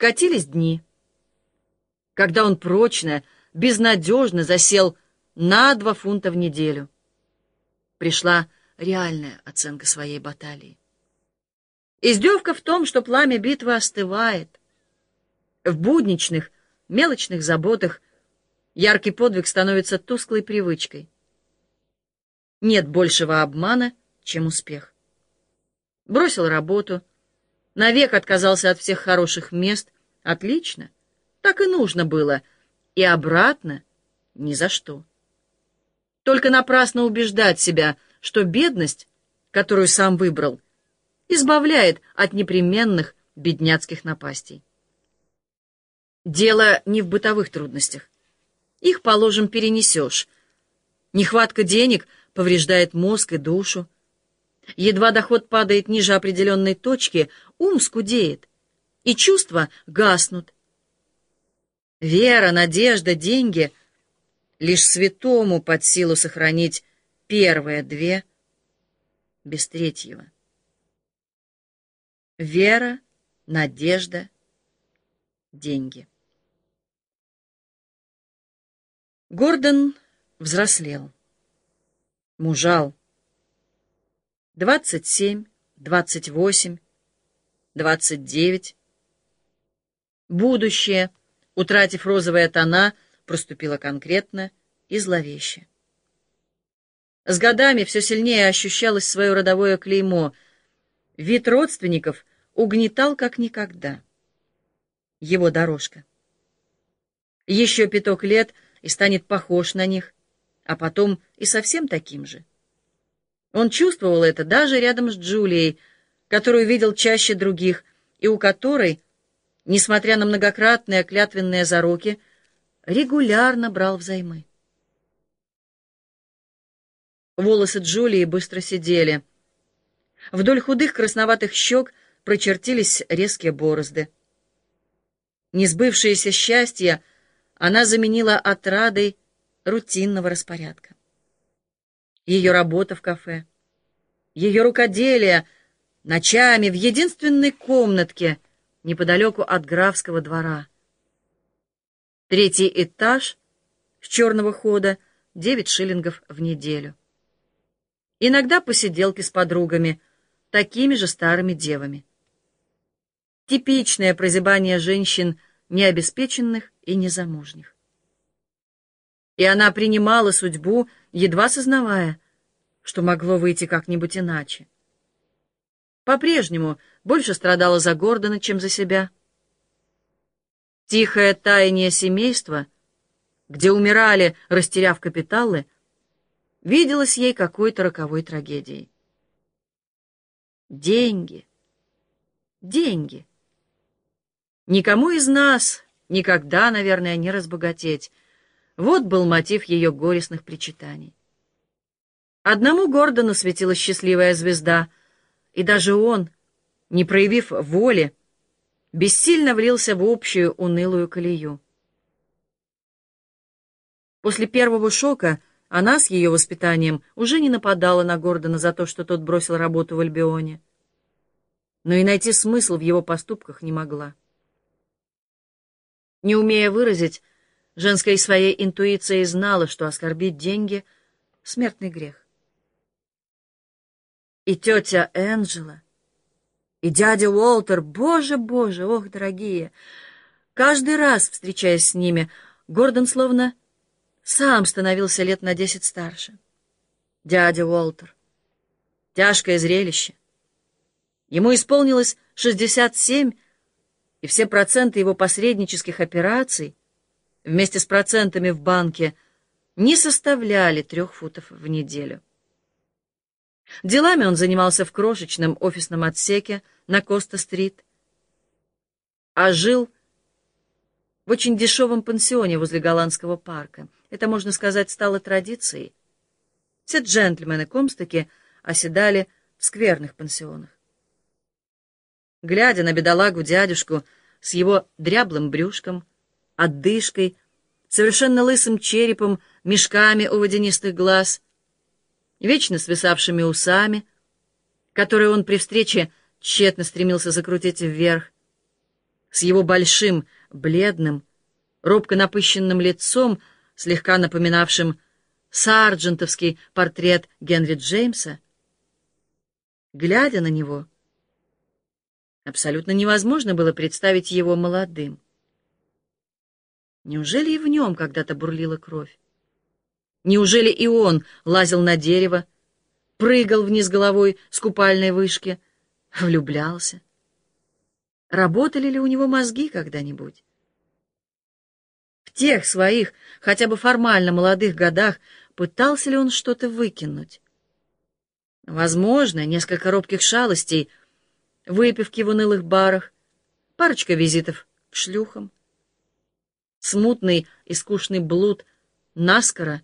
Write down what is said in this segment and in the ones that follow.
Катились дни, когда он прочно, безнадежно засел на два фунта в неделю. Пришла реальная оценка своей баталии. Издевка в том, что пламя битвы остывает. В будничных, мелочных заботах яркий подвиг становится тусклой привычкой. Нет большего обмана, чем успех. Бросил работу, навек отказался от всех хороших мест. Отлично, так и нужно было. И обратно ни за что. Только напрасно убеждать себя, что бедность, которую сам выбрал, избавляет от непременных бедняцких напастей. Дело не в бытовых трудностях. Их, положим, перенесешь. Нехватка денег повреждает мозг и душу. Едва доход падает ниже определенной точки, ум скудеет, и чувства гаснут. Вера, надежда, деньги — лишь святому под силу сохранить первые две без третьего. Вера, надежда, деньги. Гордон взрослел, мужал. Двадцать семь, двадцать восемь, двадцать девять. Будущее, утратив розовые тона, проступило конкретно и зловеще. С годами все сильнее ощущалось свое родовое клеймо. Вид родственников угнетал как никогда. Его дорожка. Еще пяток лет и станет похож на них, а потом и совсем таким же. Он чувствовал это даже рядом с Джулией, которую видел чаще других, и у которой, несмотря на многократные клятвенные зароки, регулярно брал взаймы. Волосы Джулии быстро сидели. Вдоль худых красноватых щек прочертились резкие борозды. Несбывшееся счастье она заменила отрадой рутинного распорядка. Ее работа в кафе, ее рукоделие ночами в единственной комнатке неподалеку от графского двора. Третий этаж с черного хода — девять шиллингов в неделю. Иногда посиделки с подругами, такими же старыми девами. Типичное прозябание женщин необеспеченных и незамужних. И она принимала судьбу, едва сознавая, что могло выйти как-нибудь иначе. По-прежнему больше страдала за Гордона, чем за себя. Тихое таяние семейства, где умирали, растеряв капиталы, — виделось ей какой-то роковой трагедией. Деньги. Деньги. Никому из нас никогда, наверное, не разбогатеть. Вот был мотив ее горестных причитаний. Одному Гордону светила счастливая звезда, и даже он, не проявив воли, бессильно влился в общую унылую колею. После первого шока она с ее воспитанием уже не нападала на Гордона за то, что тот бросил работу в Альбионе. Но и найти смысл в его поступках не могла. Не умея выразить, женской своей интуицией знала, что оскорбить деньги — смертный грех. И тетя Энджела, и дядя Уолтер, боже, боже, ох, дорогие! Каждый раз, встречаясь с ними, Гордон словно сам становился лет на десять старше. Дядя Уолтер. Тяжкое зрелище. Ему исполнилось шестьдесят семь, и все проценты его посреднических операций вместе с процентами в банке не составляли трех футов в неделю. Делами он занимался в крошечном офисном отсеке на Коста-стрит, а жил в очень дешевом пансионе возле голландского парка — это, можно сказать, стало традицией. Все джентльмены Комстаки оседали в скверных пансионах. Глядя на бедолагу дядюшку с его дряблым брюшком, отдышкой, совершенно лысым черепом, мешками у водянистых глаз, вечно свисавшими усами, которые он при встрече тщетно стремился закрутить вверх, с его большим, бледным, робко напыщенным лицом, слегка напоминавшим сарджентовский портрет Генри Джеймса, глядя на него, абсолютно невозможно было представить его молодым. Неужели и в нем когда-то бурлила кровь? Неужели и он лазил на дерево, прыгал вниз головой с купальной вышки, влюблялся? Работали ли у него мозги когда-нибудь? В тех своих, хотя бы формально молодых годах, пытался ли он что-то выкинуть? Возможно, несколько робких шалостей, выпивки в унылых барах, парочка визитов к шлюхам, смутный и скучный блуд наскоро,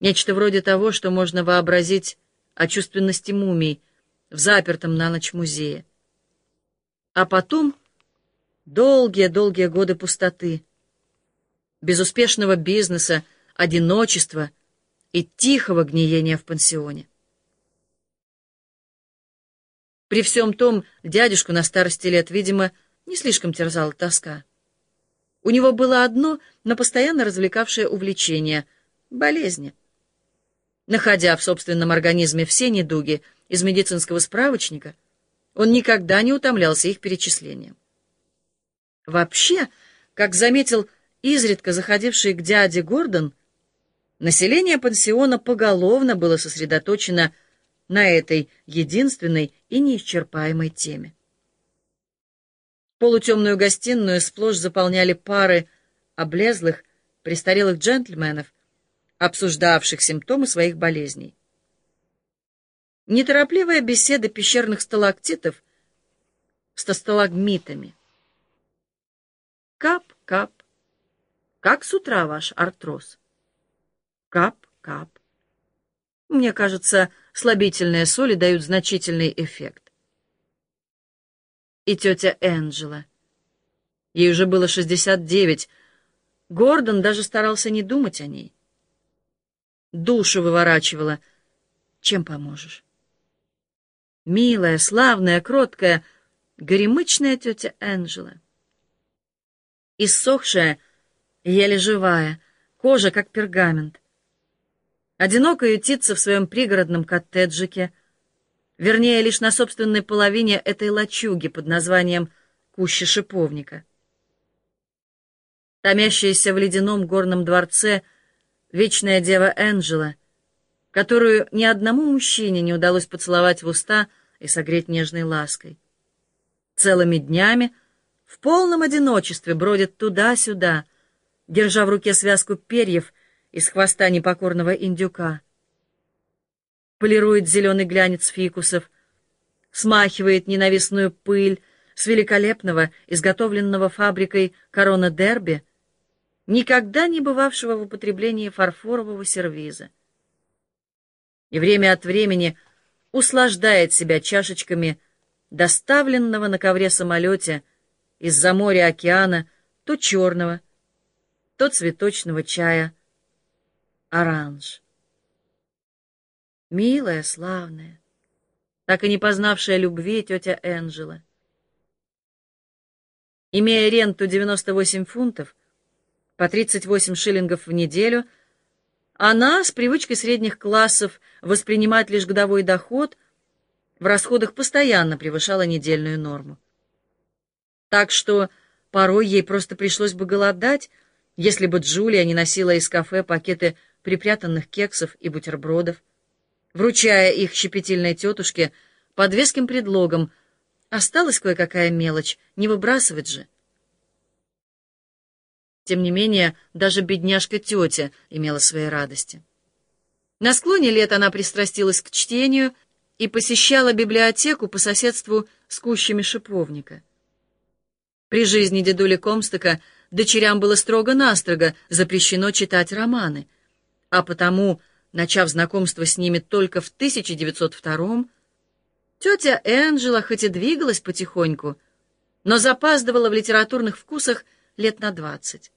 нечто вроде того, что можно вообразить о чувственности мумий в запертом на ночь музее. А потом долгие-долгие годы пустоты, безуспешного бизнеса, одиночества и тихого гниения в пансионе. При всем том, дядюшку на старости лет, видимо, не слишком терзала тоска. У него было одно, но постоянно развлекавшее увлечение — болезни. Находя в собственном организме все недуги из медицинского справочника, он никогда не утомлялся их перечислением. Вообще, как заметил изредка заходивший к дяде Гордон, население пансиона поголовно было сосредоточено на этой единственной и неисчерпаемой теме. Полутемную гостиную сплошь заполняли пары облезлых, престарелых джентльменов, обсуждавших симптомы своих болезней. Неторопливая беседа пещерных сталактитов с сталагмитами. Кап-кап. Как с утра ваш артроз? Кап-кап. Мне кажется, слабительные соли дают значительный эффект. И тетя Энджела. Ей уже было 69. Гордон даже старался не думать о ней. Душу выворачивала. Чем поможешь? Милая, славная, кроткая, горемычная тетя Энджела. Иссохшая, еле живая, кожа как пергамент. Одиноко ютится в своем пригородном коттеджике, вернее, лишь на собственной половине этой лачуги под названием Куща Шиповника. Томящаяся в ледяном горном дворце вечная дева Энджела — которую ни одному мужчине не удалось поцеловать в уста и согреть нежной лаской. Целыми днями в полном одиночестве бродит туда-сюда, держа в руке связку перьев из хвоста непокорного индюка. Полирует зеленый глянец фикусов, смахивает ненавистную пыль с великолепного, изготовленного фабрикой корона Дерби, никогда не бывавшего в употреблении фарфорового сервиза и время от времени услаждает себя чашечками доставленного на ковре самолете из-за моря океана то черного, то цветочного чая оранж. Милая, славная, так и не познавшая любви тетя Энджела. Имея ренту 98 фунтов, по 38 шиллингов в неделю — она, с привычкой средних классов воспринимать лишь годовой доход, в расходах постоянно превышала недельную норму. Так что порой ей просто пришлось бы голодать, если бы Джулия не носила из кафе пакеты припрятанных кексов и бутербродов, вручая их щепетильной тетушке под веским предлогом «осталась кое-какая мелочь, не выбрасывать же». Тем не менее, даже бедняжка-тетя имела свои радости. На склоне лет она пристрастилась к чтению и посещала библиотеку по соседству с кущами шиповника. При жизни дедули Комстека дочерям было строго-настрого запрещено читать романы, а потому, начав знакомство с ними только в 1902 тетя Энджела хоть и двигалась потихоньку, но запаздывала в литературных вкусах лет на двадцать.